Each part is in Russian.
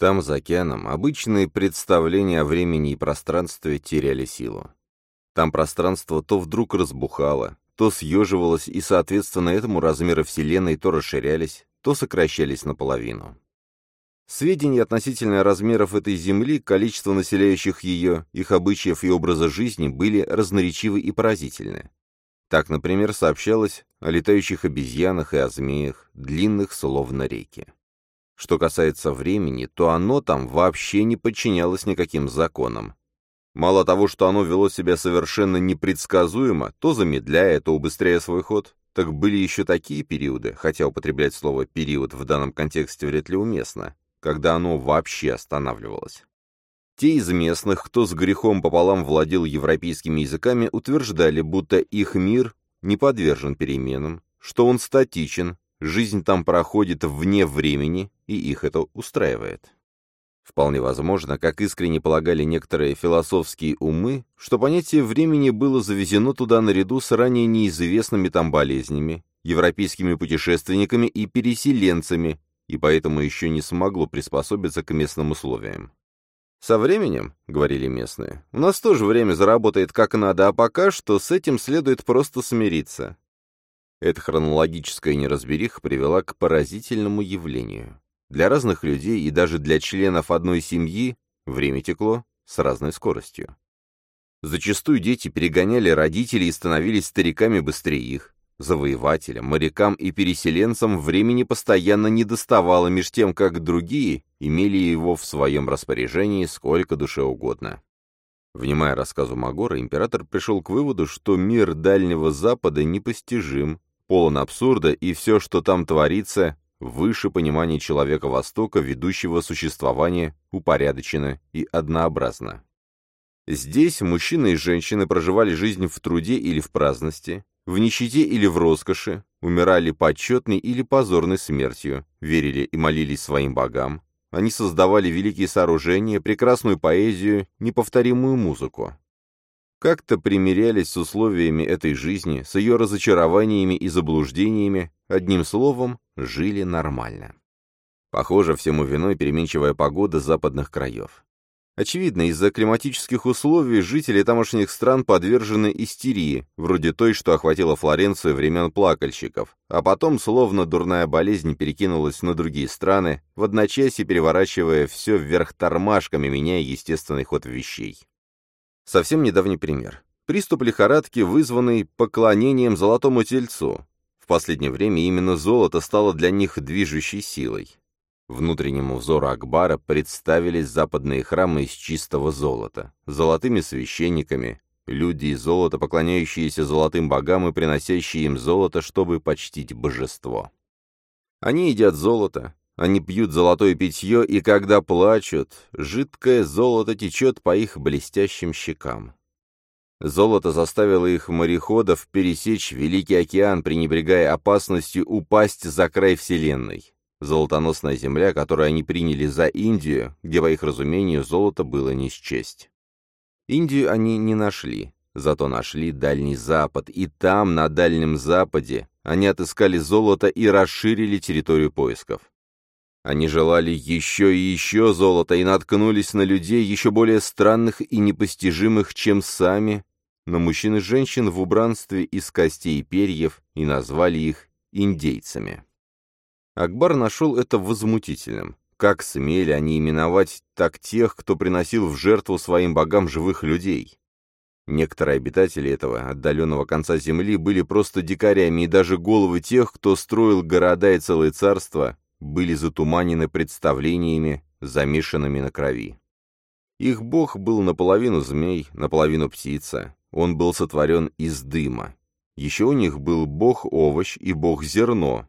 Там, за океаном, обычные представления о времени и пространстве теряли силу. Там пространство то вдруг разбухало, то съеживалось, и, соответственно, этому размеры Вселенной то расширялись, то сокращались наполовину. Сведения относительно размеров этой Земли, количества населяющих ее, их обычаев и образа жизни были разноречивы и поразительны. Так, например, сообщалось о летающих обезьянах и о змеях, длинных словно реки. Что касается времени, то оно там вообще не подчинялось никаким законам. Мало того, что оно вело себя совершенно непредсказуемо, то замедляя, то убыстряя свой ход, так были еще такие периоды, хотя употреблять слово «период» в данном контексте вряд ли уместно, когда оно вообще останавливалось. Те из местных, кто с грехом пополам владел европейскими языками, утверждали, будто их мир не подвержен переменам, что он статичен, жизнь там проходит вне времени, и их это устраивает. Вполне возможно, как искренне полагали некоторые философские умы, что понятие времени было завезено туда наряду с ранее неизвестными там болезнями, европейскими путешественниками и переселенцами, и поэтому еще не смогло приспособиться к местным условиям. «Со временем, — говорили местные, — у нас тоже время заработает как надо, а пока что с этим следует просто смириться». Эта хронологическая неразбериха привела к поразительному явлению. Для разных людей и даже для членов одной семьи время текло с разной скоростью. Зачастую дети перегоняли родителей и становились стариками быстрее их. Завоевателям, морякам и переселенцам времени постоянно не доставало, меж тем, как другие имели его в своем распоряжении сколько душе угодно. Внимая рассказу Магора, император пришел к выводу, что мир Дальнего Запада непостижим, полон абсурда, и все, что там творится, выше понимания человека Востока, ведущего существование упорядочено и однообразно. Здесь мужчины и женщины проживали жизнь в труде или в праздности, в нищете или в роскоши, умирали почетной или позорной смертью, верили и молились своим богам. Они создавали великие сооружения, прекрасную поэзию, неповторимую музыку. Как-то примирялись с условиями этой жизни, с ее разочарованиями и заблуждениями, одним словом, жили нормально. Похоже, всему виной переменчивая погода западных краев. Очевидно, из-за климатических условий жители тамошних стран подвержены истерии, вроде той, что охватила Флоренцию времен плакальщиков, а потом, словно дурная болезнь, перекинулась на другие страны, в одночасье переворачивая все вверх тормашками, меняя естественный ход вещей. Совсем недавний пример. Приступ лихорадки, вызванный поклонением золотому тельцу. В последнее время именно золото стало для них движущей силой. Внутреннему взору Акбара представились западные храмы из чистого золота, золотыми священниками, люди из золота, поклоняющиеся золотым богам и приносящие им золото, чтобы почтить божество. Они едят золото, они пьют золотое питье, и когда плачут, жидкое золото течет по их блестящим щекам. Золото заставило их мореходов пересечь Великий океан, пренебрегая опасностью упасть за край Вселенной. Золотоносная земля, которую они приняли за Индию, где, по их разумению, золото было не счесть. Индию они не нашли, зато нашли Дальний Запад, и там, на Дальнем Западе, они отыскали золото и расширили территорию поисков. Они желали еще и еще золота и наткнулись на людей еще более странных и непостижимых, чем сами, на мужчин и женщин в убранстве из костей и перьев, и назвали их индейцами. Акбар нашел это возмутительным. Как смели они именовать так тех, кто приносил в жертву своим богам живых людей? Некоторые обитатели этого отдаленного конца земли были просто дикарями, и даже головы тех, кто строил города и целые царства, были затуманены представлениями, замешанными на крови. Их бог был наполовину змей, наполовину птица. Он был сотворен из дыма. Еще у них был бог-овощ и бог-зерно.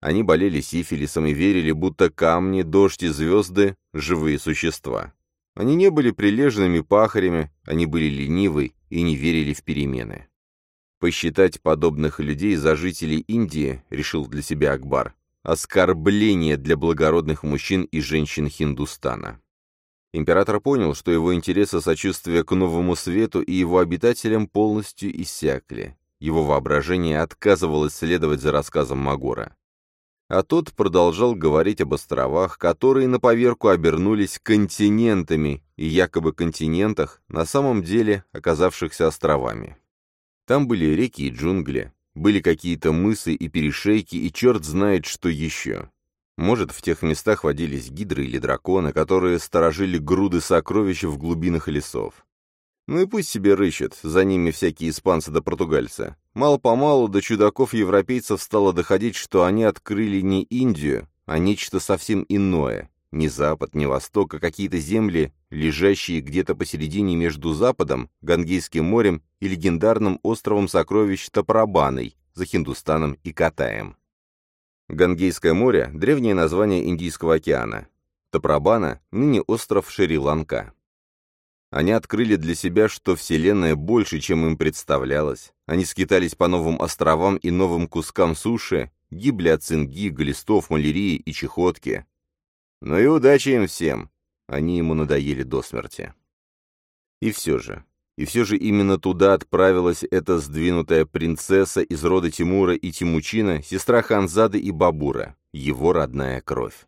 Они болели сифилисом и верили, будто камни, дождь и звезды — живые существа. Они не были прилежными пахарями, они были ленивы и не верили в перемены. Посчитать подобных людей за жителей Индии, решил для себя Акбар, оскорбление для благородных мужчин и женщин Хиндустана. Император понял, что его интересы сочувствия к новому свету и его обитателям полностью иссякли. Его воображение отказывалось следовать за рассказом Магора. а тот продолжал говорить об островах, которые на поверку обернулись континентами, и якобы континентах, на самом деле оказавшихся островами. Там были реки и джунгли, были какие-то мысы и перешейки, и черт знает, что еще. Может, в тех местах водились гидры или драконы, которые сторожили груды сокровищ в глубинах лесов. Ну и пусть себе рыщут, за ними всякие испанцы да португальцы. Мало-помалу до чудаков-европейцев стало доходить, что они открыли не Индию, а нечто совсем иное. Не Запад, не Восток, а какие-то земли, лежащие где-то посередине между Западом, Гангейским морем и легендарным островом сокровищ Тапрабаной, за Хиндустаном и Катаем. Гангейское море – древнее название Индийского океана. Тапрабана – ныне остров Шри-Ланка. Они открыли для себя, что Вселенная больше, чем им представлялось. Они скитались по новым островам и новым кускам суши, гибли от цинги, глистов, малярии и чехотки. Ну и удачи им всем. Они ему надоели до смерти. И все же, и все же именно туда отправилась эта сдвинутая принцесса из рода Тимура и Тимучина, сестра Ханзады и Бабура, его родная кровь.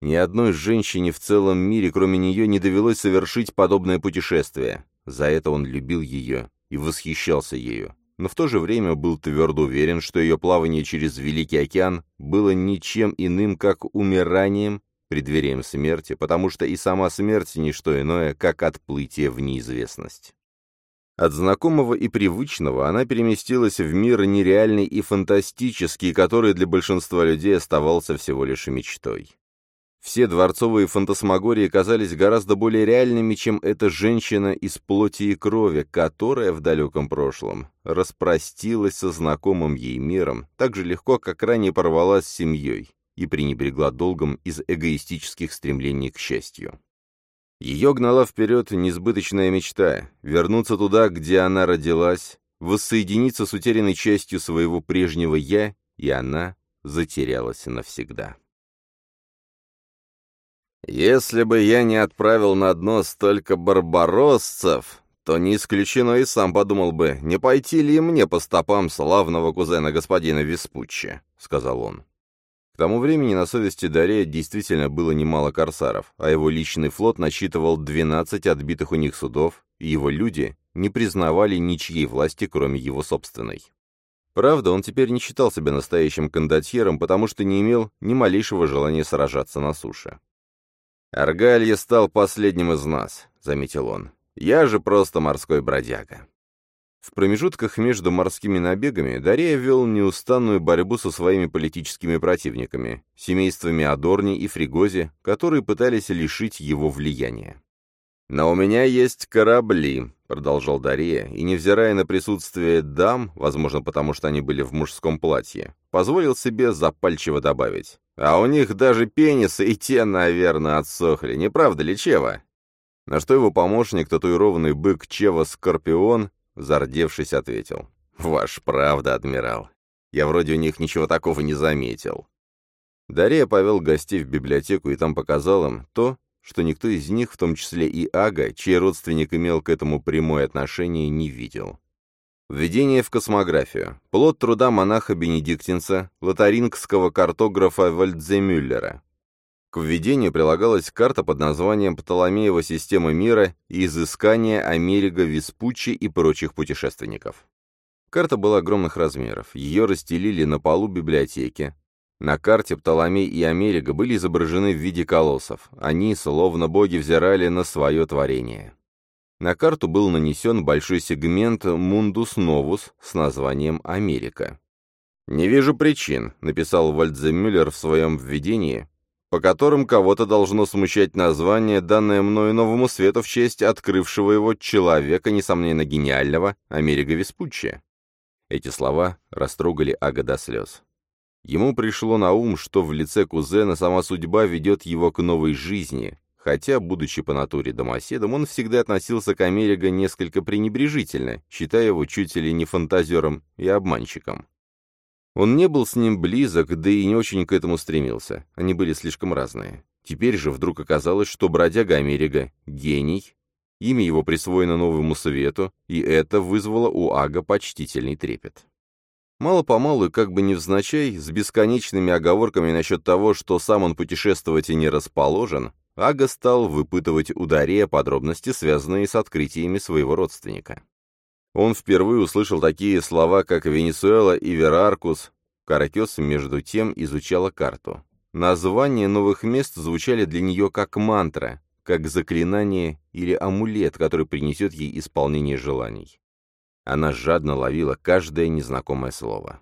Ни одной женщине в целом мире, кроме нее, не довелось совершить подобное путешествие. За это он любил ее и восхищался ею, но в то же время был твердо уверен, что ее плавание через Великий океан было ничем иным, как умиранием, преддверием смерти, потому что и сама смерть — не что иное, как отплытие в неизвестность. От знакомого и привычного она переместилась в мир нереальный и фантастический, который для большинства людей оставался всего лишь мечтой. Все дворцовые фантасмагории казались гораздо более реальными, чем эта женщина из плоти и крови, которая в далеком прошлом распростилась со знакомым ей миром так же легко, как ранее порвалась с семьей и пренебрегла долгом из эгоистических стремлений к счастью. Ее гнала вперед несбыточная мечта — вернуться туда, где она родилась, воссоединиться с утерянной частью своего прежнего «я», и она затерялась навсегда. «Если бы я не отправил на дно столько барбаросцев, то не исключено и сам подумал бы, не пойти ли мне по стопам славного кузена господина Веспуччи», — сказал он. К тому времени на совести Дарея действительно было немало корсаров, а его личный флот насчитывал 12 отбитых у них судов, и его люди не признавали ничьей власти, кроме его собственной. Правда, он теперь не считал себя настоящим кондотьером, потому что не имел ни малейшего желания сражаться на суше. «Аргалья стал последним из нас», — заметил он. «Я же просто морской бродяга». В промежутках между морскими набегами Дария вел неустанную борьбу со своими политическими противниками, семействами Адорни и Фригози, которые пытались лишить его влияния. «Но у меня есть корабли», — продолжал Дария, и, невзирая на присутствие дам, возможно, потому что они были в мужском платье, позволил себе запальчиво добавить. «А у них даже пенисы и те, наверное, отсохли, не правда ли, Чева?» На что его помощник, татуированный бык Чева Скорпион, Зардевшись, ответил. «Ваш правда, адмирал. Я вроде у них ничего такого не заметил». Дарья повел гостей в библиотеку и там показал им то, что никто из них, в том числе и Ага, чей родственник имел к этому прямое отношение, не видел. Введение в космографию. Плод труда монаха-бенедиктинца, лотарингского картографа Вальдземюллера. К введению прилагалась карта под названием «Птоломеева система мира» и изыскание Америго Веспуччи и прочих путешественников. Карта была огромных размеров, ее расстелили на полу библиотеки. На карте Птоломей и Америго были изображены в виде колоссов, они, словно боги, взирали на свое творение. На карту был нанесен большой сегмент «Мундус Новус» с названием «Америка». «Не вижу причин», — написал Вальдземюллер в своем введении, по которым кого-то должно смущать название, данное мною новому свету в честь открывшего его человека, несомненно гениального, Америго Веспуччи. Эти слова растрогали Ага до слез. Ему пришло на ум, что в лице кузена сама судьба ведет его к новой жизни, хотя, будучи по натуре домоседом, он всегда относился к Америго несколько пренебрежительно, считая его чуть ли не фантазером и обманщиком. Он не был с ним близок, да и не очень к этому стремился. Они были слишком разные. Теперь же вдруг оказалось, что бродяга Америка — гений, имя его присвоено новому свету, и это вызвало у Ага почтительный трепет. Мало-помалу, как бы невзначай, с бесконечными оговорками насчет того, что сам он путешествовать и не расположен, Ага стал выпытывать у Дария подробности, связанные с открытиями своего родственника. Он впервые услышал такие слова, как Венесуэла и Вераркус. Каракес, между тем, изучала карту. Названия новых мест звучали для нее как мантра, как заклинание или амулет, который принесет ей исполнение желаний. Она жадно ловила каждое незнакомое слово.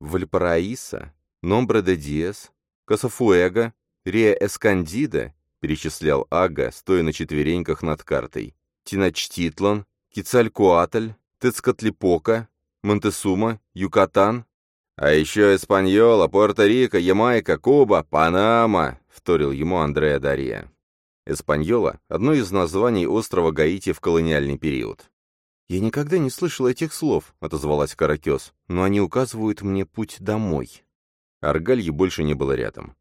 «Вальпараиса», «Номбре де Диес», «Касафуэго», «Риа Эскандида», перечислял Ага, стоя на четвереньках над картой, «Тиночтитлан», «Кицалькуатль», «Тецкатлипока», «Монтесума», «Юкатан», «А еще Эспаньола, Пуэрто-Рико, Ямайка, Куба, Панама», — вторил ему Андреа Дарья. Эспаньола — одно из названий острова Гаити в колониальный период. «Я никогда не слышала этих слов», — отозвалась Каракес, «но они указывают мне путь домой». Аргальи больше не было рядом.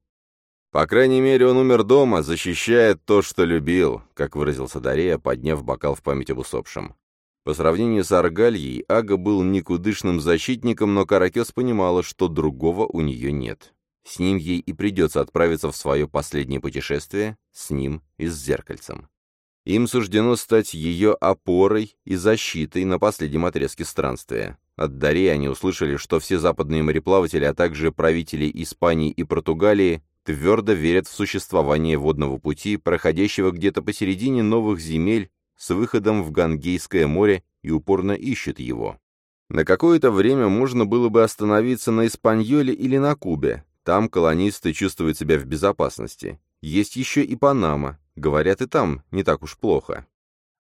«По крайней мере, он умер дома, защищая то, что любил», — как выразился Дарея, подняв бокал в память об усопшем. По сравнению с Аргальей, Ага был никудышным защитником, но Каракес понимала, что другого у нее нет. С ним ей и придется отправиться в свое последнее путешествие, с ним и с зеркальцем. Им суждено стать ее опорой и защитой на последнем отрезке странствия. От Дари они услышали, что все западные мореплаватели, а также правители Испании и Португалии твердо верят в существование водного пути, проходящего где-то посередине новых земель с выходом в Гангейское море и упорно ищет его. На какое-то время можно было бы остановиться на Испаньоле или на Кубе. Там колонисты чувствуют себя в безопасности. Есть еще и Панама. Говорят, и там не так уж плохо.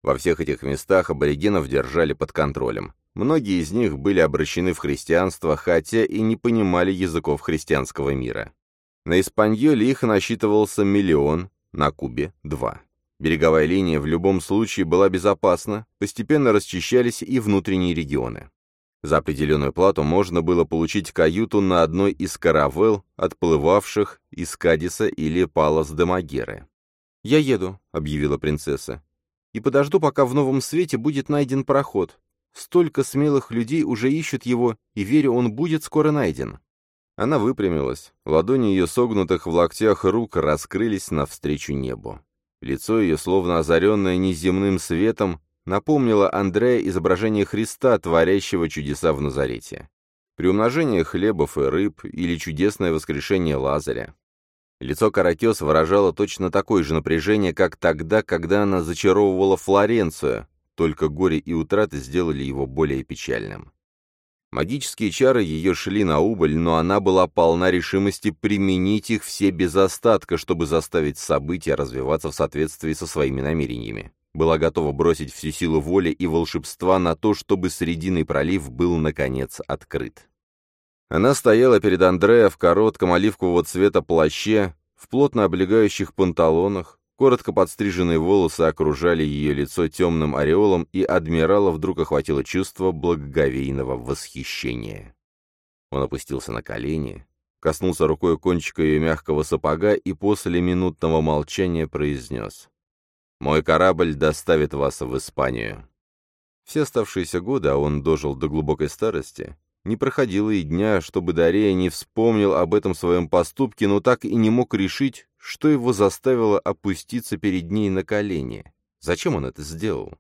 Во всех этих местах аборигенов держали под контролем. Многие из них были обращены в христианство, хотя и не понимали языков христианского мира. На Испаньоле их насчитывался миллион, на Кубе — два. Береговая линия в любом случае была безопасна, постепенно расчищались и внутренние регионы. За определенную плату можно было получить каюту на одной из каравелл, отплывавших из Кадиса или Палас де Магеры. «Я еду», — объявила принцесса, — «и подожду, пока в новом свете будет найден пароход. Столько смелых людей уже ищут его, и верю, он будет скоро найден». Она выпрямилась, ладони ее согнутых в локтях рук раскрылись навстречу небу. Лицо ее, словно озаренное неземным светом, напомнило Андрея изображение Христа, творящего чудеса в Назарете. Приумножение хлебов и рыб или чудесное воскрешение Лазаря. Лицо Каракес выражало точно такое же напряжение, как тогда, когда она зачаровывала Флоренцию, только горе и утраты сделали его более печальным. Магические чары ее шли на убыль, но она была полна решимости применить их все без остатка, чтобы заставить события развиваться в соответствии со своими намерениями. Была готова бросить всю силу воли и волшебства на то, чтобы Срединный пролив был, наконец, открыт. Она стояла перед Андреа в коротком оливкового цвета плаще, в плотно облегающих панталонах, Коротко подстриженные волосы окружали ее лицо темным ореолом, и адмирала вдруг охватило чувство благоговейного восхищения. Он опустился на колени, коснулся рукой кончика ее мягкого сапога и после минутного молчания произнес «Мой корабль доставит вас в Испанию». Все оставшиеся годы, а он дожил до глубокой старости, не проходило и дня, чтобы Дарея не вспомнил об этом своем поступке, но так и не мог решить, что его заставило опуститься перед ней на колени? Зачем он это сделал?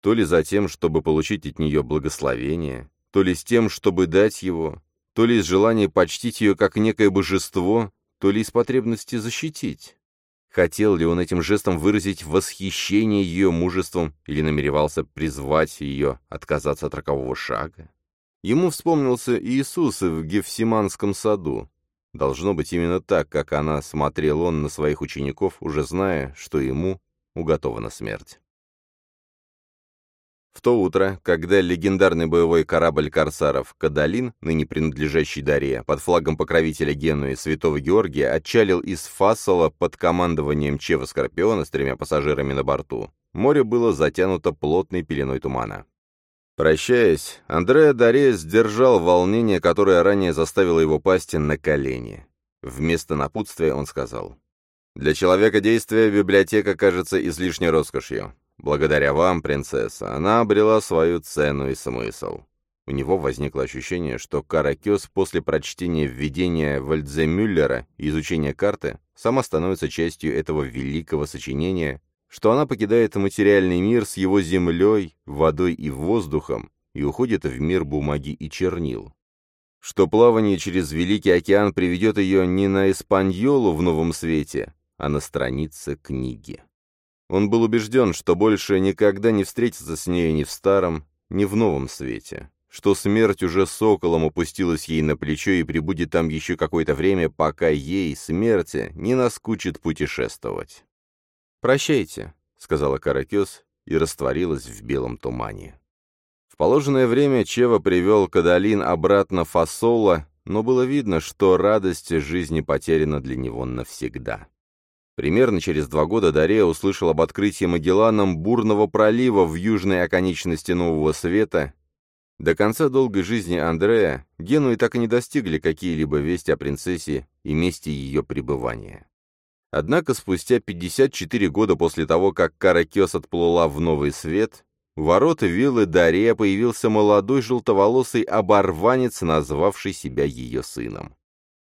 То ли за тем, чтобы получить от нее благословение, то ли с тем, чтобы дать его, то ли из желания почтить ее как некое божество, то ли из потребности защитить. Хотел ли он этим жестом выразить восхищение ее мужеством или намеревался призвать ее отказаться от рокового шага? Ему вспомнился Иисус в Гефсиманском саду, Должно быть именно так, как она смотрел он на своих учеников, уже зная, что ему уготована смерть. В то утро, когда легендарный боевой корабль корсаров «Кадалин», ныне принадлежащий Дарье, под флагом покровителя Генуи Святого Георгия, отчалил из Фассала под командованием Чева Скорпиона с тремя пассажирами на борту, море было затянуто плотной пеленой тумана. Прощаясь, Андреа Даре сдержал волнение, которое ранее заставило его пасть на колени. Вместо напутствия он сказал, «Для человека действия библиотека кажется излишней роскошью. Благодаря вам, принцесса, она обрела свою цену и смысл. У него возникло ощущение, что Каракес после прочтения введения Вальдземюллера и изучения карты сама становится частью этого великого сочинения, что она покидает материальный мир с его землей, водой и воздухом и уходит в мир бумаги и чернил. Что плавание через Великий океан приведет ее не на Испаньолу в новом свете, а на странице книги. Он был убежден, что больше никогда не встретится с ней ни в старом, ни в новом свете что смерть уже соколом опустилась ей на плечо и прибудет там еще какое-то время, пока ей, смерти, не наскучит путешествовать. «Прощайте», — сказала Каракес и растворилась в белом тумане. В положенное время Чева привел Кадалин обратно Фасола, но было видно, что радость жизни потеряна для него навсегда. Примерно через два года Дарея услышал об открытии Магелланом бурного пролива в южной оконечности Нового Света до конца долгой жизни Андрея Генуи так и не достигли какие-либо вести о принцессе и месте ее пребывания. Однако спустя 54 года после того, как Каракес отплыла в Новый Свет, у ворот виллы Дария появился молодой желтоволосый оборванец, назвавший себя ее сыном.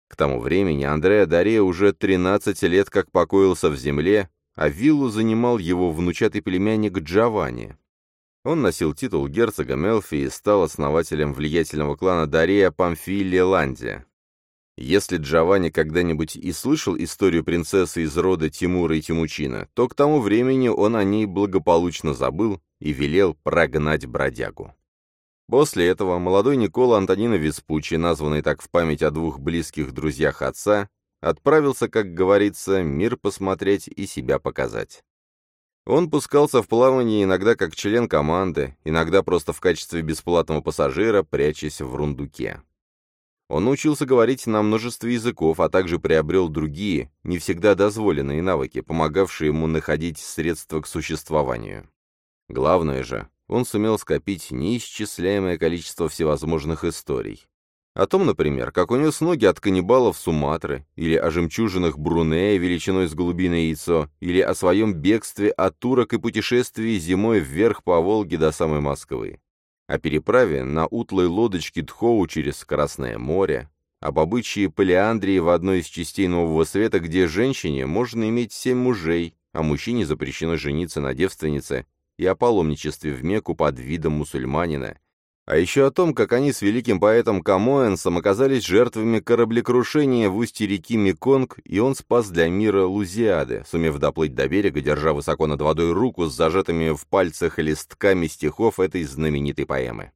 К тому времени Андреа Дария уже 13 лет как покоился в земле, а виллу занимал его внучатый племянник Джованни, он носил титул герцога Мелфи и стал основателем влиятельного клана Дария Памфилия Если Джованни когда-нибудь и слышал историю принцессы из рода Тимура и Тимучина, то к тому времени он о ней благополучно забыл и велел прогнать бродягу. После этого молодой Никола Антонина Веспуччи, названный так в память о двух близких друзьях отца, отправился, как говорится, мир посмотреть и себя показать. Он пускался в плавание иногда как член команды, иногда просто в качестве бесплатного пассажира, прячась в рундуке. Он научился говорить на множестве языков, а также приобрел другие, не всегда дозволенные навыки, помогавшие ему находить средства к существованию. Главное же, он сумел скопить неисчисляемое количество всевозможных историй. О том, например, как унес ноги от каннибалов Суматры, или о жемчужинах Брунея величиной с голубиное яйцо, или о своем бегстве от турок и путешествии зимой вверх по Волге до самой Москвы, о переправе на утлой лодочке Тхоу через Красное море, об обычае полиандрии в одной из частей Нового Света, где женщине можно иметь семь мужей, а мужчине запрещено жениться на девственнице, и о паломничестве в Мекку под видом мусульманина, а еще о том, как они с великим поэтом Камоэнсом оказались жертвами кораблекрушения в устье реки Меконг, и он спас для мира Лузиады, сумев доплыть до берега, держа высоко над водой руку с зажатыми в пальцах листками стихов этой знаменитой поэмы.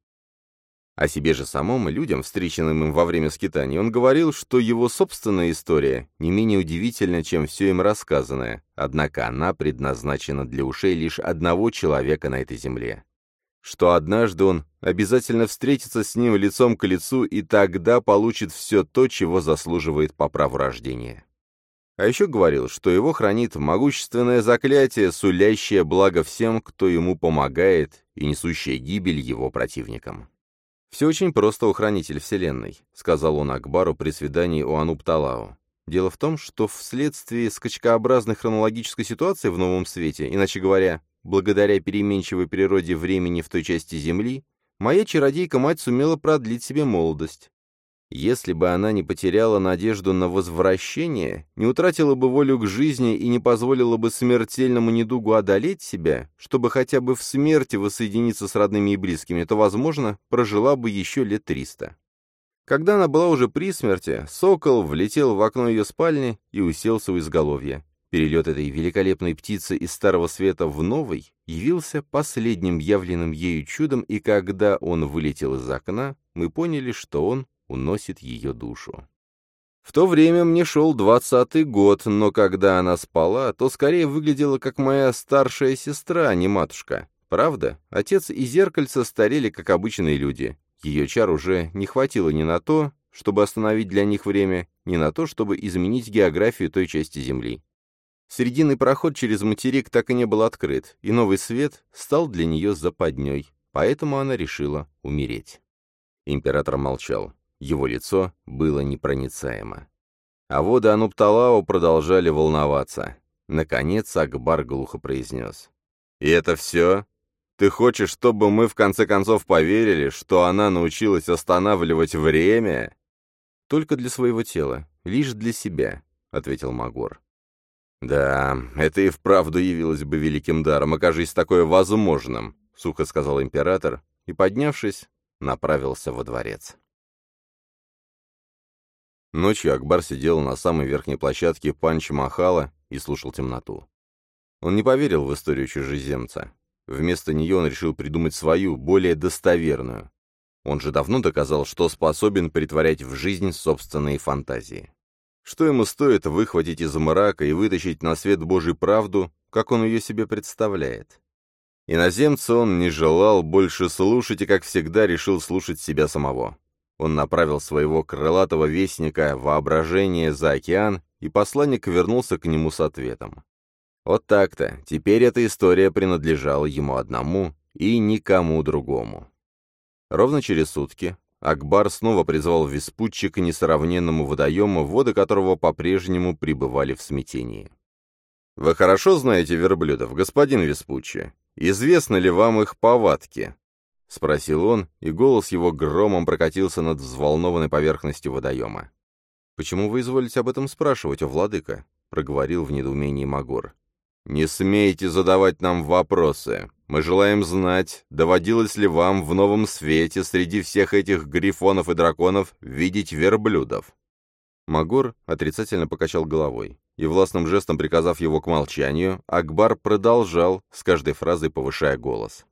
О себе же самом, людям, встреченным им во время скитаний, он говорил, что его собственная история не менее удивительна, чем все им рассказанное, однако она предназначена для ушей лишь одного человека на этой земле что однажды он обязательно встретится с ним лицом к лицу и тогда получит все то, чего заслуживает по праву рождения. А еще говорил, что его хранит могущественное заклятие, сулящее благо всем, кто ему помогает, и несущее гибель его противникам. «Все очень просто у хранитель Вселенной», — сказал он Акбару при свидании у Анупталау. Дело в том, что вследствие скачкообразной хронологической ситуации в Новом Свете, иначе говоря, Благодаря переменчивой природе времени в той части Земли, моя чародейка-мать сумела продлить себе молодость. Если бы она не потеряла надежду на возвращение, не утратила бы волю к жизни и не позволила бы смертельному недугу одолеть себя, чтобы хотя бы в смерти воссоединиться с родными и близкими, то, возможно, прожила бы еще лет триста. Когда она была уже при смерти, сокол влетел в окно ее спальни и уселся у изголовья. Перелет этой великолепной птицы из Старого Света в Новый явился последним явленным ею чудом, и когда он вылетел из окна, мы поняли, что он уносит ее душу. В то время мне шел двадцатый год, но когда она спала, то скорее выглядела как моя старшая сестра, а не матушка. Правда, отец и зеркальце старели, как обычные люди. Ее чар уже не хватило ни на то, чтобы остановить для них время, ни на то, чтобы изменить географию той части Земли. Срединный проход через материк так и не был открыт, и новый свет стал для нее западней, поэтому она решила умереть. Император молчал. Его лицо было непроницаемо. А воды Анупталао продолжали волноваться. Наконец Акбар глухо произнес. «И это все?» Ты хочешь, чтобы мы в конце концов поверили, что она научилась останавливать время?» «Только для своего тела, лишь для себя», — ответил Магор. «Да, это и вправду явилось бы великим даром, окажись такое возможным», — сухо сказал император и, поднявшись, направился во дворец. Ночью Акбар сидел на самой верхней площадке Панч-Махала и слушал темноту. Он не поверил в историю чужеземца. Вместо нее он решил придумать свою, более достоверную. Он же давно доказал, что способен притворять в жизнь собственные фантазии. Что ему стоит выхватить из мрака и вытащить на свет Божий правду, как он ее себе представляет? Иноземца он не желал больше слушать и, как всегда, решил слушать себя самого. Он направил своего крылатого вестника воображение за океан, и посланник вернулся к нему с ответом. Вот так-то, теперь эта история принадлежала ему одному и никому другому. Ровно через сутки Акбар снова призвал Веспутчи к несравненному водоему, воды которого по-прежнему пребывали в смятении. «Вы хорошо знаете верблюдов, господин Веспуччи? Известны ли вам их повадки?» — спросил он, и голос его громом прокатился над взволнованной поверхностью водоема. «Почему вы изволите об этом спрашивать, о владыка?» — проговорил в недоумении Магор. «Не смейте задавать нам вопросы. Мы желаем знать, доводилось ли вам в новом свете среди всех этих грифонов и драконов видеть верблюдов?» Магор отрицательно покачал головой, и властным жестом приказав его к молчанию, Акбар продолжал, с каждой фразой повышая голос.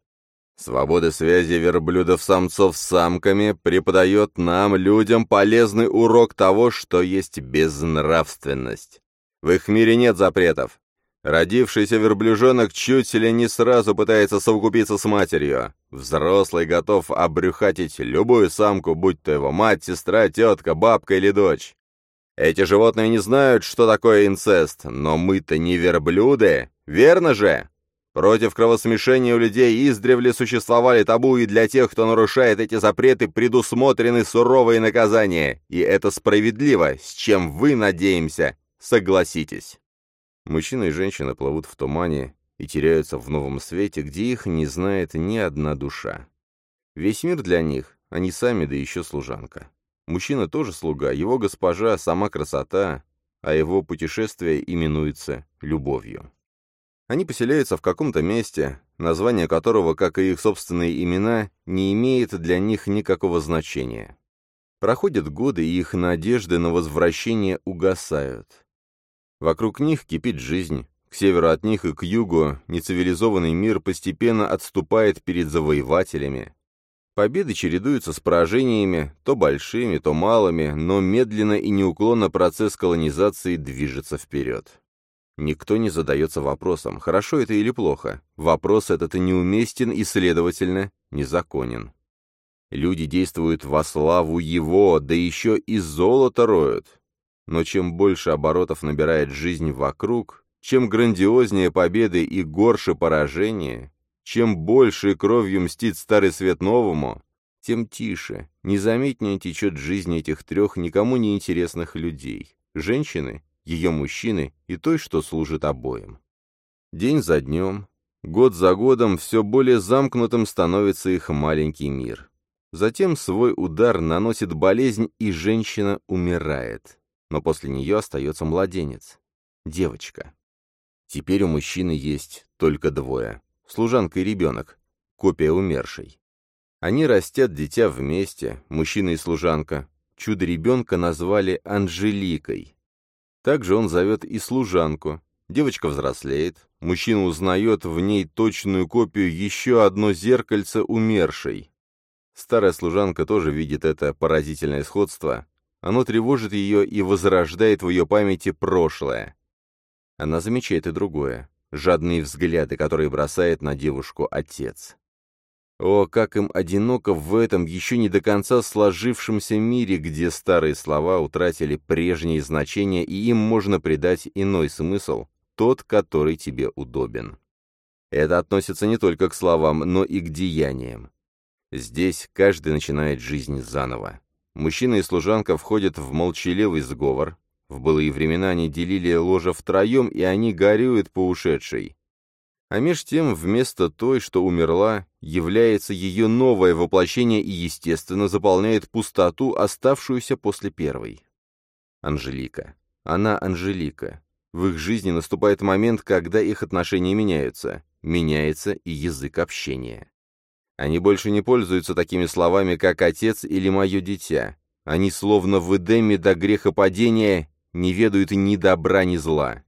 «Свобода связи верблюдов-самцов с самками преподает нам, людям, полезный урок того, что есть безнравственность. В их мире нет запретов, Родившийся верблюжонок чуть ли не сразу пытается совокупиться с матерью. Взрослый готов обрюхатить любую самку, будь то его мать, сестра, тетка, бабка или дочь. Эти животные не знают, что такое инцест, но мы-то не верблюды, верно же? Против кровосмешения у людей издревле существовали табу, и для тех, кто нарушает эти запреты, предусмотрены суровые наказания, и это справедливо, с чем вы, надеемся, согласитесь. Мужчина и женщина плывут в тумане и теряются в новом свете, где их не знает ни одна душа. Весь мир для них, они сами, да еще служанка. Мужчина тоже слуга, его госпожа — сама красота, а его путешествие именуется любовью. Они поселяются в каком-то месте, название которого, как и их собственные имена, не имеет для них никакого значения. Проходят годы, и их надежды на возвращение угасают. Вокруг них кипит жизнь. К северу от них и к югу нецивилизованный мир постепенно отступает перед завоевателями. Победы чередуются с поражениями, то большими, то малыми, но медленно и неуклонно процесс колонизации движется вперед. Никто не задается вопросом, хорошо это или плохо. Вопрос этот неуместен и, следовательно, незаконен. Люди действуют во славу его, да еще и золото роют. Но чем больше оборотов набирает жизнь вокруг, чем грандиознее победы и горше поражения, чем больше кровью мстит старый свет новому, тем тише, незаметнее течет жизнь этих трех никому не интересных людей, женщины, ее мужчины и той, что служит обоим. День за днем, год за годом все более замкнутым становится их маленький мир. Затем свой удар наносит болезнь, и женщина умирает но после нее остается младенец. Девочка. Теперь у мужчины есть только двое. Служанка и ребенок. Копия умершей. Они растят дитя вместе, мужчина и служанка. Чудо ребенка назвали Анжеликой. Также он зовет и служанку. Девочка взрослеет, мужчина узнает в ней точную копию еще одно зеркальце умершей. Старая служанка тоже видит это поразительное сходство, оно тревожит ее и возрождает в ее памяти прошлое. Она замечает и другое — жадные взгляды, которые бросает на девушку отец. О, как им одиноко в этом еще не до конца сложившемся мире, где старые слова утратили прежние значения, и им можно придать иной смысл, тот, который тебе удобен. Это относится не только к словам, но и к деяниям. Здесь каждый начинает жизнь заново. Мужчина и служанка входят в молчаливый сговор. В былые времена они делили ложе втроем, и они горюют по ушедшей. А меж тем, вместо той, что умерла, является ее новое воплощение и, естественно, заполняет пустоту, оставшуюся после первой. Анжелика. Она Анжелика. В их жизни наступает момент, когда их отношения меняются. Меняется и язык общения. Они больше не пользуются такими словами, как «отец» или «мое дитя». Они словно в Эдеме до грехопадения не ведают ни добра, ни зла.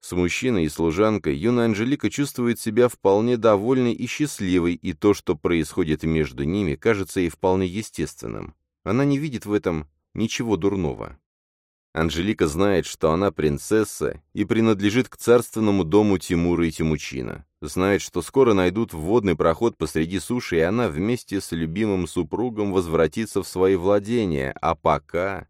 С мужчиной и служанкой юная Анжелика чувствует себя вполне довольной и счастливой, и то, что происходит между ними, кажется ей вполне естественным. Она не видит в этом ничего дурного. Анжелика знает, что она принцесса и принадлежит к царственному дому Тимура и Тимучина. Знает, что скоро найдут водный проход посреди суши, и она вместе с любимым супругом возвратится в свои владения. А пока...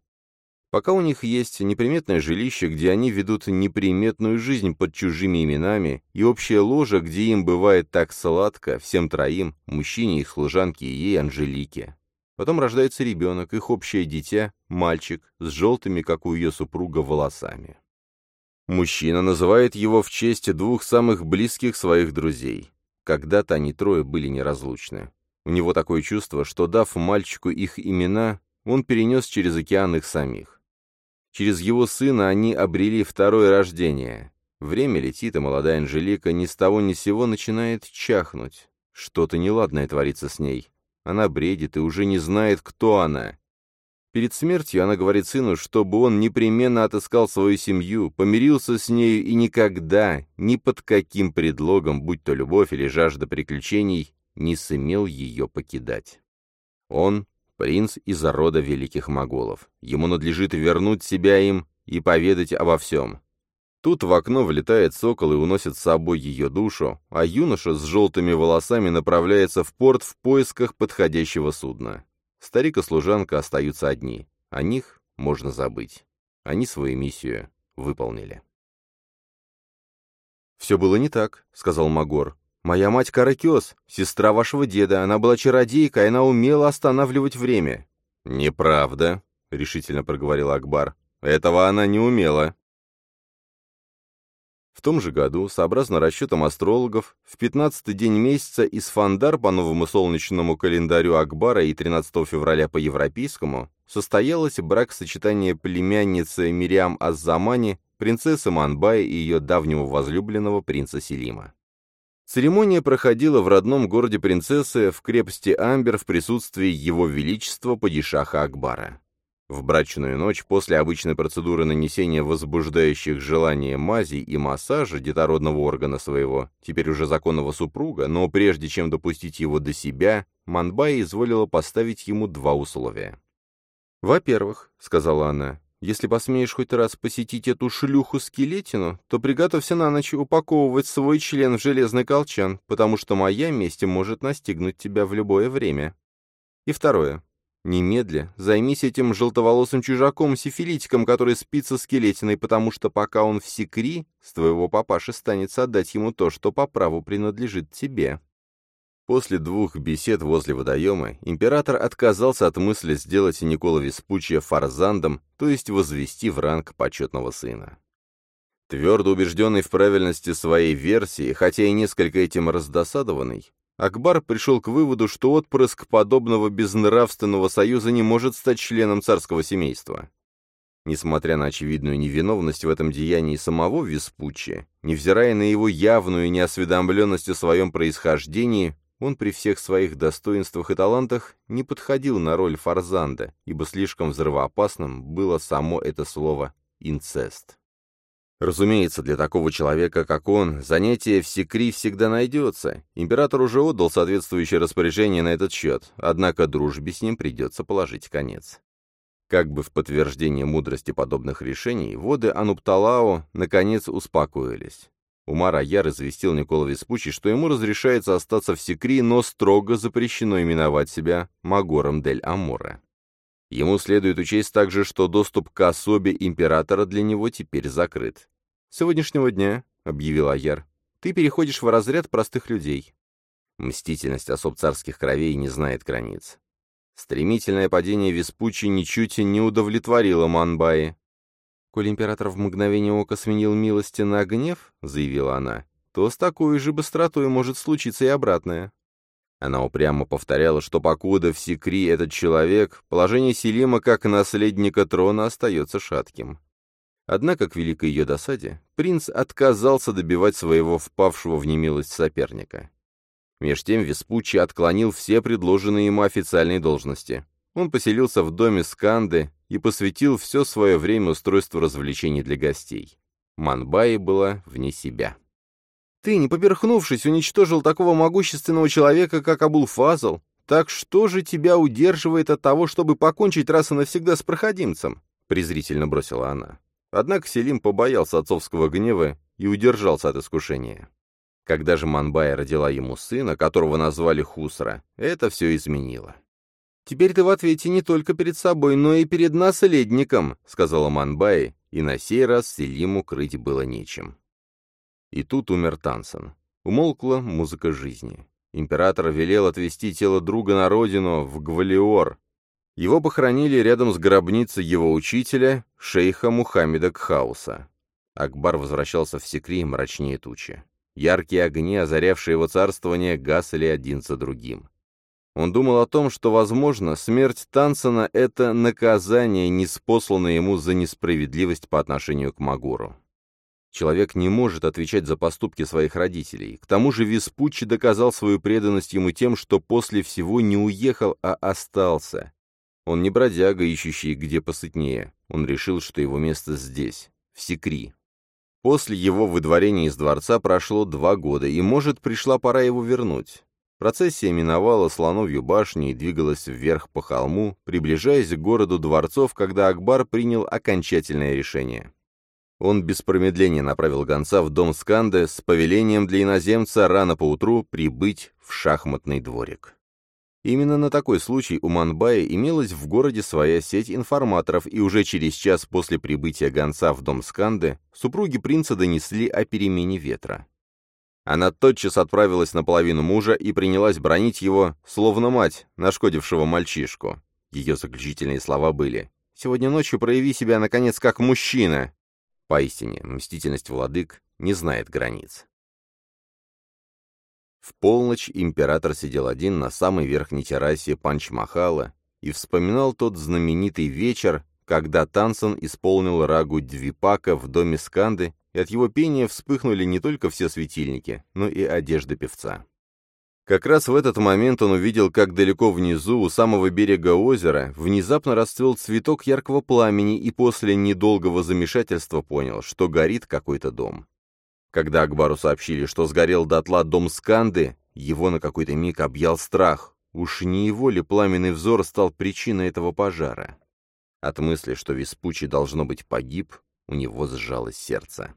Пока у них есть неприметное жилище, где они ведут неприметную жизнь под чужими именами, и общая ложа, где им бывает так сладко, всем троим, мужчине, их служанке и ей, Анжелике. Потом рождается ребенок, их общее дитя, мальчик, с желтыми, как у ее супруга, волосами. Мужчина называет его в честь двух самых близких своих друзей. Когда-то они трое были неразлучны. У него такое чувство, что, дав мальчику их имена, он перенес через океан их самих. Через его сына они обрели второе рождение. Время летит, и молодая Анжелика ни с того ни с сего начинает чахнуть. Что-то неладное творится с ней. Она бредит и уже не знает, кто она. Перед смертью она говорит сыну, чтобы он непременно отыскал свою семью, помирился с нею и никогда, ни под каким предлогом, будь то любовь или жажда приключений, не сумел ее покидать. Он — принц из рода великих моголов. Ему надлежит вернуть себя им и поведать обо всем. Тут в окно влетает сокол и уносит с собой ее душу, а юноша с желтыми волосами направляется в порт в поисках подходящего судна. Старик и служанка остаются одни. О них можно забыть. Они свою миссию выполнили. «Все было не так», — сказал Магор. «Моя мать Каракес, сестра вашего деда, она была чародейка, и она умела останавливать время». «Неправда», — решительно проговорил Акбар. «Этого она не умела». В том же году, сообразно расчетам астрологов, в 15-й день месяца Исфандар по новому солнечному календарю Акбара и 13 февраля по европейскому состоялось брак-сочетание племянницы Мириам Аззамани, принцессы Манбай и ее давнего возлюбленного принца Селима. Церемония проходила в родном городе принцессы в крепости Амбер в присутствии его величества падишаха Акбара. В брачную ночь после обычной процедуры нанесения возбуждающих желание мазей и массажа детородного органа своего, теперь уже законного супруга, но прежде чем допустить его до себя, Манбай изволила поставить ему два условия. «Во-первых», — сказала она, — «если посмеешь хоть раз посетить эту шлюху-скелетину, то приготовься на ночь упаковывать свой член в железный колчан, потому что моя месть может настигнуть тебя в любое время». И второе. Немедля займись этим желтоволосым чужаком-сифилитиком, который спит со скелетиной, потому что пока он в секри, с твоего папаши станется отдать ему то, что по праву принадлежит тебе». После двух бесед возле водоема император отказался от мысли сделать Никола Веспуччия фарзандом, то есть возвести в ранг почетного сына. Твердо убежденный в правильности своей версии, хотя и несколько этим раздосадованный, Акбар пришел к выводу, что отпрыск подобного безнравственного союза не может стать членом царского семейства. Несмотря на очевидную невиновность в этом деянии самого Веспуччи, невзирая на его явную неосведомленность о своем происхождении, он при всех своих достоинствах и талантах не подходил на роль Фарзанда, ибо слишком взрывоопасным было само это слово «инцест». Разумеется, для такого человека, как он, занятие в секри всегда найдется. Император уже отдал соответствующее распоряжение на этот счет, однако дружбе с ним придется положить конец. Как бы в подтверждение мудрости подобных решений, воды Анупталао наконец успокоились. Умар Аяр известил Никола Веспуччи, что ему разрешается остаться в Секри, но строго запрещено именовать себя Магором дель Амора. Ему следует учесть также, что доступ к особе императора для него теперь закрыт сегодняшнего дня, — объявил Аяр, — ты переходишь в разряд простых людей. Мстительность особ царских кровей не знает границ. Стремительное падение Веспуччи ничуть не удовлетворило Манбаи. «Коль император в мгновение ока сменил милости на гнев, — заявила она, — то с такой же быстротой может случиться и обратное. Она упрямо повторяла, что покуда в Секри этот человек, положение Селима как наследника трона остается шатким. Однако, к великой ее досаде, принц отказался добивать своего впавшего в немилость соперника. Меж тем Веспуччи отклонил все предложенные ему официальные должности. Он поселился в доме Сканды и посвятил все свое время устройству развлечений для гостей. Манбаи была вне себя. «Ты, не поперхнувшись, уничтожил такого могущественного человека, как Абулфазл. Так что же тебя удерживает от того, чтобы покончить раз и навсегда с проходимцем?» — презрительно бросила она. Однако Селим побоялся отцовского гнева и удержался от искушения. Когда же Манбая родила ему сына, которого назвали Хусра, это все изменило. «Теперь ты в ответе не только перед собой, но и перед наследником», — сказала Манбай, и на сей раз Селиму крыть было нечем. И тут умер Тансон. Умолкла музыка жизни. Император велел отвезти тело друга на родину, в Гвалиор, его похоронили рядом с гробницей его учителя, шейха Мухаммеда Кхауса. Акбар возвращался в Секри мрачнее тучи. Яркие огни, озарявшие его царствование, гасли один за другим. Он думал о том, что, возможно, смерть Тансона — это наказание, неспосланное ему за несправедливость по отношению к Магуру. Человек не может отвечать за поступки своих родителей. К тому же Веспуччи доказал свою преданность ему тем, что после всего не уехал, а остался. Он не бродяга, ищущий где посытнее. Он решил, что его место здесь, в Секри. После его выдворения из дворца прошло два года, и, может, пришла пора его вернуть. Процессия миновала Слоновью башню и двигалась вверх по холму, приближаясь к городу дворцов, когда Акбар принял окончательное решение. Он без промедления направил гонца в дом Сканды с повелением для иноземца рано поутру прибыть в шахматный дворик. Именно на такой случай у Манбая имелась в городе своя сеть информаторов, и уже через час после прибытия гонца в дом Сканды супруги принца донесли о перемене ветра. Она тотчас отправилась на половину мужа и принялась бронить его, словно мать, нашкодившего мальчишку. Ее заключительные слова были «Сегодня ночью прояви себя, наконец, как мужчина». Поистине, мстительность владык не знает границ. В полночь император сидел один на самой верхней террасе Панчмахала и вспоминал тот знаменитый вечер, когда Тансон исполнил рагу Двипака в доме Сканды, и от его пения вспыхнули не только все светильники, но и одежда певца. Как раз в этот момент он увидел, как далеко внизу, у самого берега озера, внезапно расцвел цветок яркого пламени и после недолгого замешательства понял, что горит какой-то дом. Когда Акбару сообщили, что сгорел дотла дом Сканды, его на какой-то миг объял страх. Уж не его ли пламенный взор стал причиной этого пожара? От мысли, что Веспучий, должно быть, погиб, у него сжалось сердце.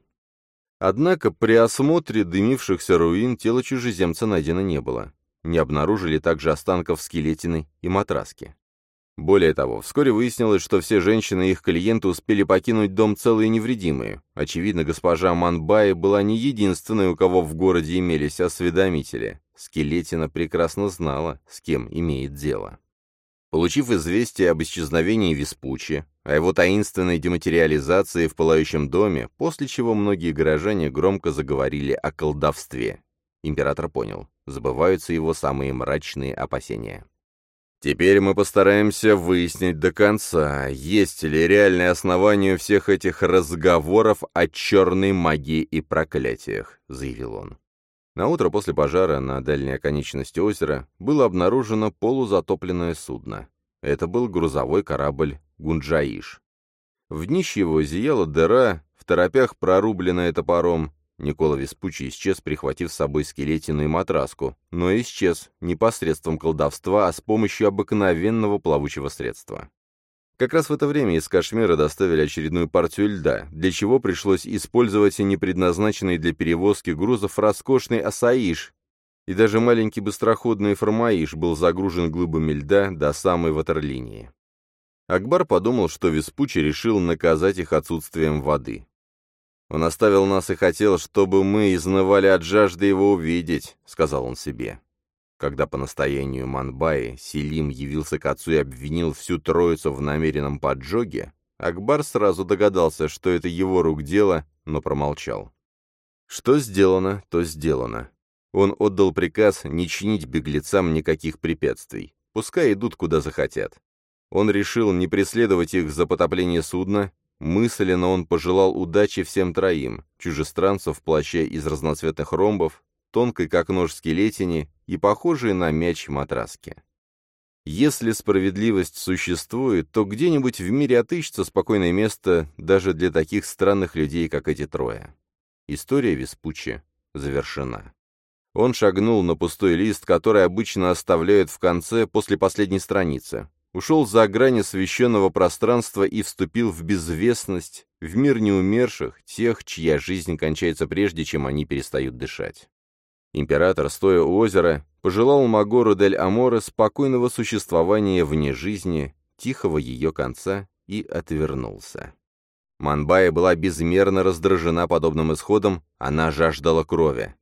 Однако при осмотре дымившихся руин тело чужеземца найдено не было. Не обнаружили также останков скелетины и матраски. Более того, вскоре выяснилось, что все женщины и их клиенты успели покинуть дом целые и невредимые. Очевидно, госпожа Манбай была не единственной, у кого в городе имелись осведомители. Скелетина прекрасно знала, с кем имеет дело. Получив известие об исчезновении Веспучи, о его таинственной дематериализации в пылающем доме, после чего многие горожане громко заговорили о колдовстве, император понял, забываются его самые мрачные опасения. Теперь мы постараемся выяснить до конца, есть ли реальное основание всех этих разговоров о черной магии и проклятиях, заявил он. На утро после пожара на дальней оконечности озера было обнаружено полузатопленное судно. Это был грузовой корабль «Гунджаиш». В днище его зияла дыра, в торопях прорубленная топором, Никола Веспуччи исчез, прихватив с собой скелетину и матраску, но исчез не посредством колдовства, а с помощью обыкновенного плавучего средства. Как раз в это время из Кашмира доставили очередную партию льда, для чего пришлось использовать непредназначенный для перевозки грузов роскошный асаиш, и даже маленький быстроходный формаиш был загружен глыбами льда до самой ватерлинии. Акбар подумал, что Веспуччи решил наказать их отсутствием воды. «Он оставил нас и хотел, чтобы мы изнывали от жажды его увидеть», — сказал он себе. Когда по настоянию Манбаи Селим явился к отцу и обвинил всю троицу в намеренном поджоге, Акбар сразу догадался, что это его рук дело, но промолчал. Что сделано, то сделано. Он отдал приказ не чинить беглецам никаких препятствий. Пускай идут куда захотят. Он решил не преследовать их за потопление судна, мысленно он пожелал удачи всем троим, чужестранцу в плаще из разноцветных ромбов, тонкой как нож скелетине и похожей на мяч матраски. Если справедливость существует, то где-нибудь в мире отыщется спокойное место даже для таких странных людей, как эти трое. История Веспуччи завершена. Он шагнул на пустой лист, который обычно оставляют в конце после последней страницы, ушел за грани священного пространства и вступил в безвестность, в мир неумерших, тех, чья жизнь кончается прежде, чем они перестают дышать. Император, стоя у озера, пожелал Магору дель Аморе спокойного существования вне жизни, тихого ее конца, и отвернулся. Манбая была безмерно раздражена подобным исходом, она жаждала крови.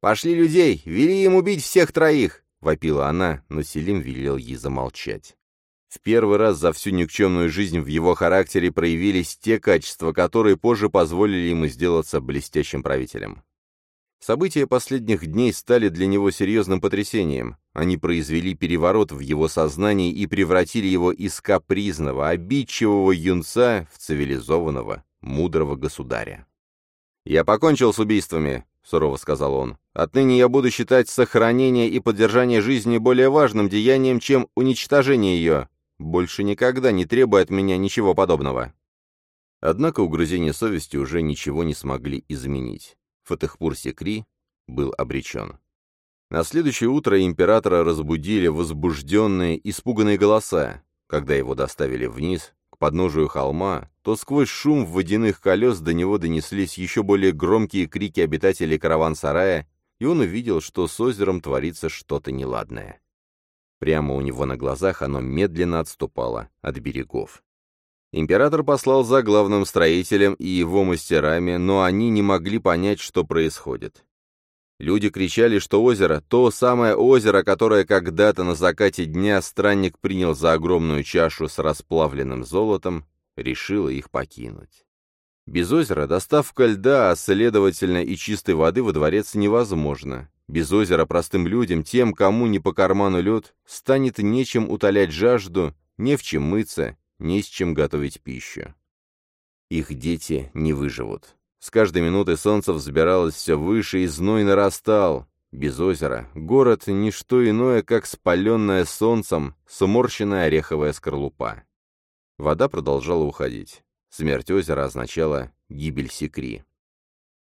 «Пошли людей! Вели им убить всех троих!» — вопила она, но Селим велел ей замолчать. В первый раз за всю никчемную жизнь в его характере проявились те качества, которые позже позволили ему сделаться блестящим правителем. События последних дней стали для него серьезным потрясением. Они произвели переворот в его сознании и превратили его из капризного, обидчивого юнца в цивилизованного, мудрого государя. «Я покончил с убийствами», — сурово сказал он. «Отныне я буду считать сохранение и поддержание жизни более важным деянием, чем уничтожение ее. Больше никогда не требуй от меня ничего подобного». Однако угрызения совести уже ничего не смогли изменить. Фатехпур-Секри был обречен. На следующее утро императора разбудили возбужденные, испуганные голоса. Когда его доставили вниз, к подножию холма, то сквозь шум водяных колес до него донеслись еще более громкие крики обитателей караван-сарая, и он увидел, что с озером творится что-то неладное. Прямо у него на глазах оно медленно отступало от берегов. Император послал за главным строителем и его мастерами, но они не могли понять, что происходит. Люди кричали, что озеро, то самое озеро, которое когда-то на закате дня странник принял за огромную чашу с расплавленным золотом, решило их покинуть. Без озера доставка льда, а следовательно и чистой воды во дворец невозможно. Без озера простым людям, тем, кому не по карману лед, станет нечем утолять жажду, не в чем мыться, не с чем готовить пищу. Их дети не выживут. С каждой минутой солнце взбиралось все выше, и зной нарастал. Без озера город — ничто иное, как спаленная солнцем, сморщенная ореховая скорлупа. Вода продолжала уходить. Смерть озера означала гибель Секри.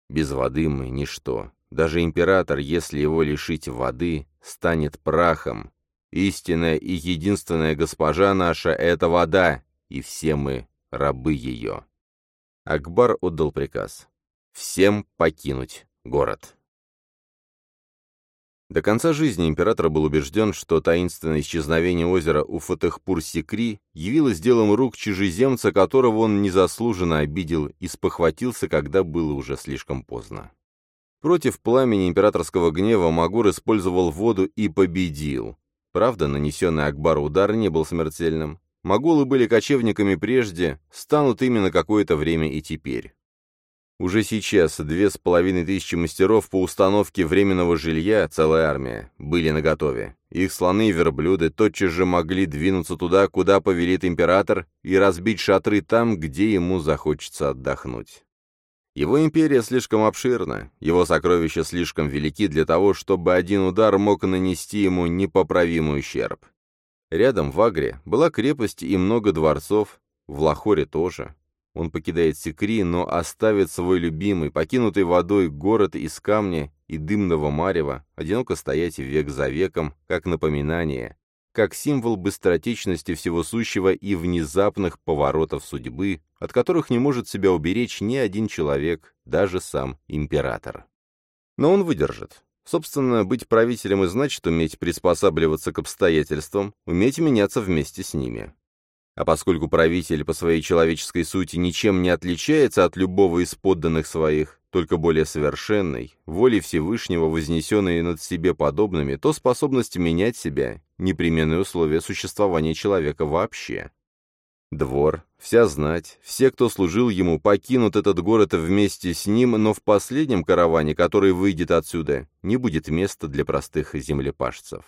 Без воды мы — ничто. Даже император, если его лишить воды, станет прахом, Истинная и единственная госпожа наша — это вода, и все мы — рабы ее. Акбар отдал приказ. Всем покинуть город. До конца жизни император был убежден, что таинственное исчезновение озера у Фатехпур-Секри явилось делом рук чужеземца, которого он незаслуженно обидел и спохватился, когда было уже слишком поздно. Против пламени императорского гнева Магур использовал воду и победил. Правда, нанесенный Акбару удар не был смертельным. Моголы были кочевниками прежде, станут ими на какое-то время и теперь. Уже сейчас две с половиной тысячи мастеров по установке временного жилья, целая армия, были наготове. Их слоны и верблюды тотчас же могли двинуться туда, куда повелит император, и разбить шатры там, где ему захочется отдохнуть. Его империя слишком обширна, его сокровища слишком велики для того, чтобы один удар мог нанести ему непоправимый ущерб. Рядом в Агре была крепость и много дворцов, в Лахоре тоже. Он покидает Секри, но оставит свой любимый, покинутый водой город из камня и дымного марева, одиноко стоять век за веком, как напоминание, как символ быстротечности всего сущего и внезапных поворотов судьбы, от которых не может себя уберечь ни один человек, даже сам император. Но он выдержит. Собственно, быть правителем и значит уметь приспосабливаться к обстоятельствам, уметь меняться вместе с ними. А поскольку правитель по своей человеческой сути ничем не отличается от любого из подданных своих, только более совершенной, волей Всевышнего, вознесенной над себе подобными, то способность менять себя — непременное условие существования человека вообще. Двор, вся знать, все, кто служил ему, покинут этот город вместе с ним, но в последнем караване, который выйдет отсюда, не будет места для простых землепашцев.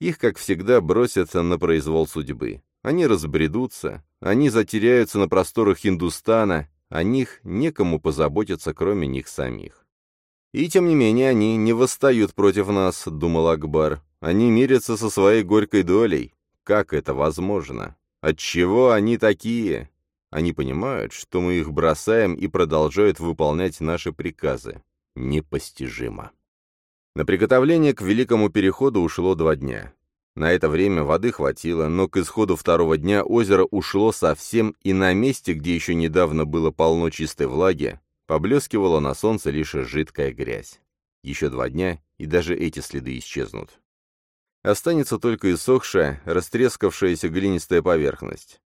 Их, как всегда, бросят на произвол судьбы. Они разбредутся, они затеряются на просторах Хиндустана, о них некому позаботиться, кроме них самих. И тем не менее они не восстают против нас, думал Акбар. Они мирятся со своей горькой долей. Как это возможно? Отчего они такие? Они понимают, что мы их бросаем и продолжают выполнять наши приказы. Непостижимо. На приготовление к Великому Переходу ушло два дня. На это время воды хватило, но к исходу второго дня озеро ушло совсем, и на месте, где еще недавно было полно чистой влаги, поблескивала на солнце лишь жидкая грязь. Еще два дня, и даже эти следы исчезнут. Останется только иссохшая, растрескавшаяся глинистая поверхность.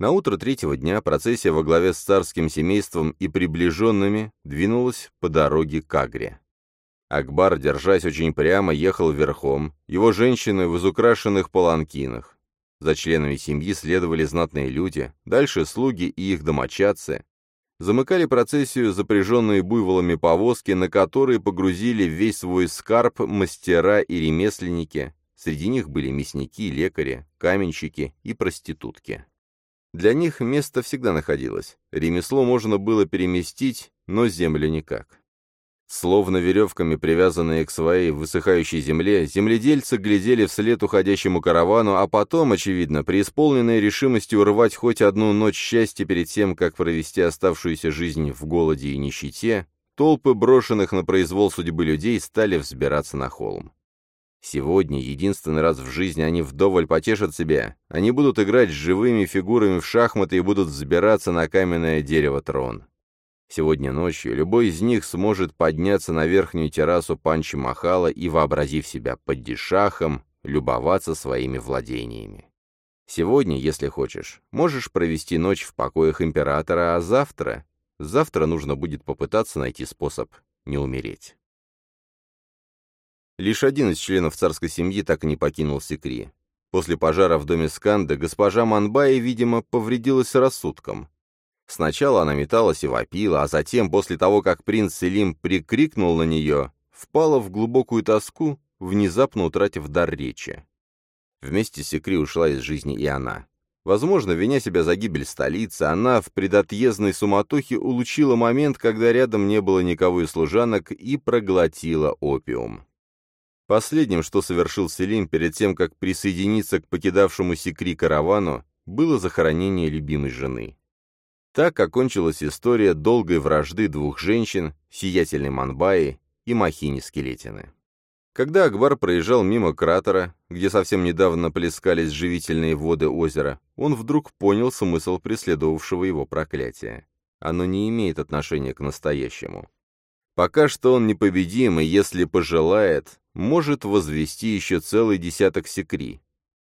На утро третьего дня процессия во главе с царским семейством и приближенными двинулась по дороге к Агре. Акбар, держась очень прямо, ехал верхом, его женщины в изукрашенных паланкинах. За членами семьи следовали знатные люди, дальше слуги и их домочадцы. Замыкали процессию запряженные буйволами повозки, на которые погрузили весь свой скарб мастера и ремесленники. Среди них были мясники, лекари, каменщики и проститутки. Для них место всегда находилось. Ремесло можно было переместить, но землю никак. Словно веревками привязанные к своей высыхающей земле, земледельцы глядели вслед уходящему каравану, а потом, очевидно, преисполненные решимостью урвать хоть одну ночь счастья перед тем, как провести оставшуюся жизнь в голоде и нищете, толпы брошенных на произвол судьбы людей стали взбираться на холм. Сегодня, единственный раз в жизни, они вдоволь потешат себя. Они будут играть с живыми фигурами в шахматы и будут взбираться на каменное дерево трон. Сегодня ночью любой из них сможет подняться на верхнюю террасу Панчи Махала и, вообразив себя падишахом, любоваться своими владениями. Сегодня, если хочешь, можешь провести ночь в покоях императора, а завтра... Завтра нужно будет попытаться найти способ не умереть. Лишь один из членов царской семьи так и не покинул Секри. После пожара в доме Сканды госпожа Манбаи, видимо, повредилась рассудком. Сначала она металась и вопила, а затем, после того, как принц Селим прикрикнул на нее, впала в глубокую тоску, внезапно утратив дар речи. Вместе с Секри ушла из жизни и она. Возможно, виня себя за гибель столицы, она в предотъездной суматохе улучила момент, когда рядом не было никого из служанок, и проглотила опиум. Последним, что совершил Селим перед тем, как присоединиться к покидавшему Секри каравану, было захоронение любимой жены. Так окончилась история долгой вражды двух женщин, сиятельной Манбаи и Махини Скелетины. Когда Акбар проезжал мимо кратера, где совсем недавно плескались живительные воды озера, он вдруг понял смысл преследовавшего его проклятия. Оно не имеет отношения к настоящему. Пока что он непобедим, и если пожелает, может возвести еще целый десяток секри.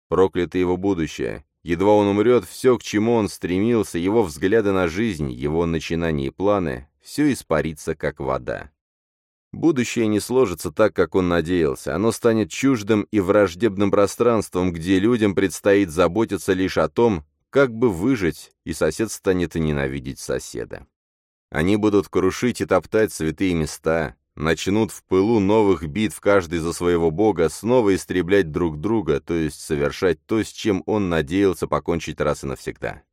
Проклято его будущее, Едва он умрет, все, к чему он стремился, его взгляды на жизнь, его начинания и планы, все испарится, как вода. Будущее не сложится так, как он надеялся. Оно станет чуждым и враждебным пространством, где людям предстоит заботиться лишь о том, как бы выжить, и сосед станет ненавидеть соседа. Они будут крушить и топтать святые места, начнут в пылу новых битв каждый за своего бога снова истреблять друг друга, то есть совершать то, с чем он надеялся покончить раз и навсегда.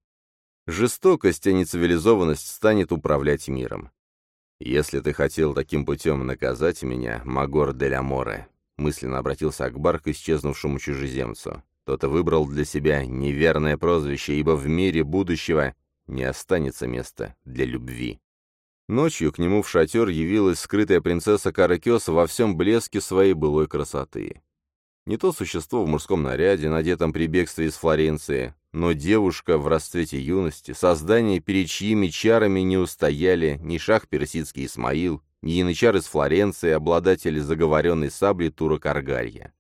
Жестокость, а не цивилизованность станет управлять миром. «Если ты хотел таким путем наказать меня, Магор дель Аморе», мысленно обратился Акбар к исчезнувшему чужеземцу, то ты выбрал для себя неверное прозвище, ибо в мире будущего не останется места для любви. Ночью к нему в шатер явилась скрытая принцесса Каракес во всем блеске своей былой красоты. Не то существо в мужском наряде, надетом при бегстве из Флоренции, но девушка в расцвете юности, создание, перед чьими чарами не устояли ни шах персидский Исмаил, ни янычар из Флоренции, обладатель заговоренной сабли Тура Каргалья.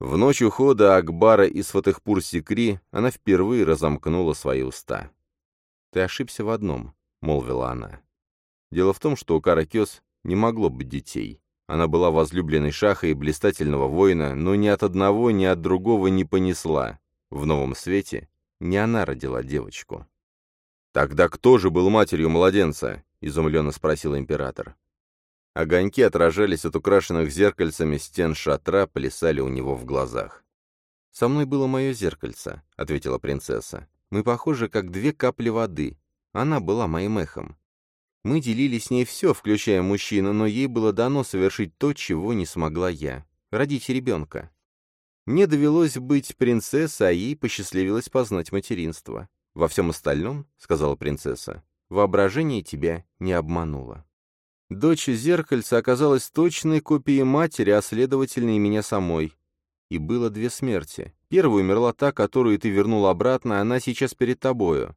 В ночь ухода Акбара из Фатехпур-Секри она впервые разомкнула свои уста. «Ты ошибся в одном», — молвила она. Дело в том, что у Каракес не могло быть детей. Она была возлюбленной шаха и блистательного воина, но ни от одного, ни от другого не понесла. В новом свете Не она родила девочку. «Тогда кто же был матерью младенца?» — изумленно спросил император. Огоньки отражались от украшенных зеркальцами стен шатра, плясали у него в глазах. «Со мной было мое зеркальце», — ответила принцесса. «Мы похожи, как две капли воды. Она была моим эхом. Мы делили с ней все, включая мужчину, но ей было дано совершить то, чего не смогла я — родить ребенка. Мне довелось быть принцессой, а ей посчастливилось познать материнство. Во всем остальном, — сказала принцесса, — воображение тебя не обмануло. Дочь зеркальца оказалась точной копией матери, а следовательно и меня самой. И было две смерти. Первая умерла та, которую ты вернул обратно, а она сейчас перед тобою.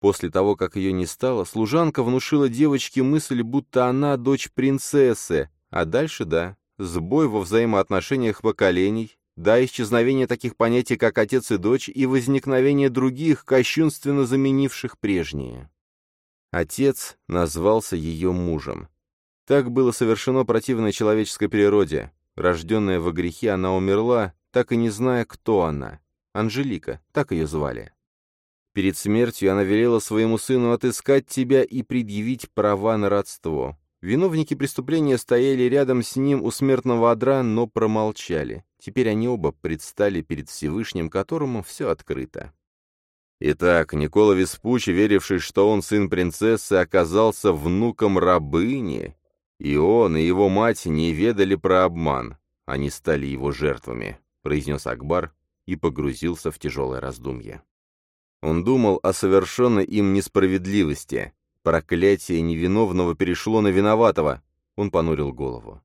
После того, как ее не стало, служанка внушила девочке мысль, будто она дочь принцессы, а дальше, да, сбой во взаимоотношениях поколений, да, исчезновение таких понятий, как отец и дочь, и возникновение других, кощунственно заменивших прежние. Отец назвался ее мужем. Так было совершено противной человеческой природе. Рожденная во грехе, она умерла, так и не зная, кто она. Анжелика, так ее звали. Перед смертью она велела своему сыну отыскать тебя и предъявить права на родство. Виновники преступления стояли рядом с ним у смертного одра, но промолчали. Теперь они оба предстали перед Всевышним, которому все открыто. Итак, Никола Веспуччи, веривший, что он сын принцессы, оказался внуком рабыни, и он, и его мать не ведали про обман. Они стали его жертвами, — произнес Акбар и погрузился в тяжелое раздумье. Он думал о совершенной им несправедливости. Проклятие невиновного перешло на виноватого. Он понурил голову.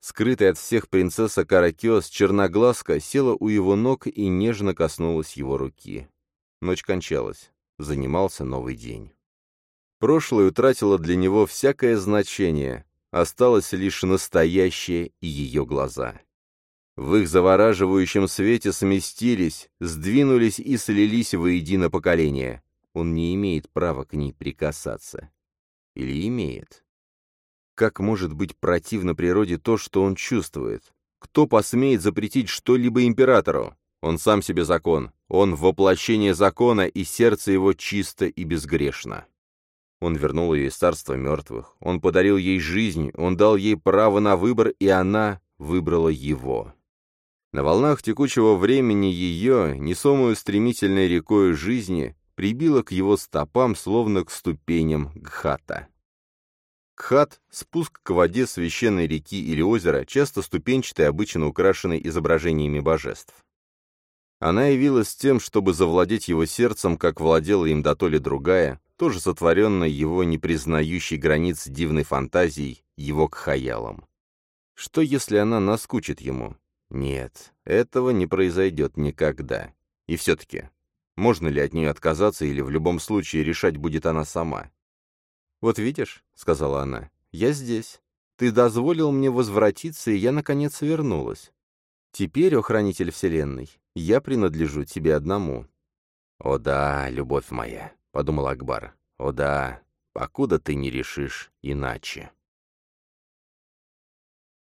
Скрытая от всех принцесса Каракиос, черноглазка, села у его ног и нежно коснулась его руки. Ночь кончалась. Занимался новый день. Прошлое утратило для него всякое значение. Осталось лишь настоящее и ее глаза. В их завораживающем свете сместились, сдвинулись и слились воедино поколения. Он не имеет права к ней прикасаться. Или имеет? Как может быть противно природе то, что он чувствует? Кто посмеет запретить что-либо императору? Он сам себе закон. Он воплощение закона, и сердце его чисто и безгрешно. Он вернул ее из царства мертвых. Он подарил ей жизнь, он дал ей право на выбор, и она выбрала его. На волнах текучего времени ее, несомую стремительной рекой жизни, прибило к его стопам, словно к ступеням Гхата. Гхат — спуск к воде священной реки или озера, часто ступенчатый, обычно украшенный изображениями божеств. Она явилась тем, чтобы завладеть его сердцем, как владела им дотоле другая, тоже сотворенная его непризнающей границ дивной фантазией, его кхаялом. Что, если она наскучит ему? Нет, этого не произойдет никогда. И все-таки, можно ли от нее отказаться или в любом случае решать будет она сама? «Вот видишь», — сказала она, — «я здесь. Ты дозволил мне возвратиться, и я, наконец, вернулась. Теперь, о хранитель Вселенной, я принадлежу тебе одному». «О да, любовь моя», — подумал Акбар, — «о да, покуда ты не решишь иначе».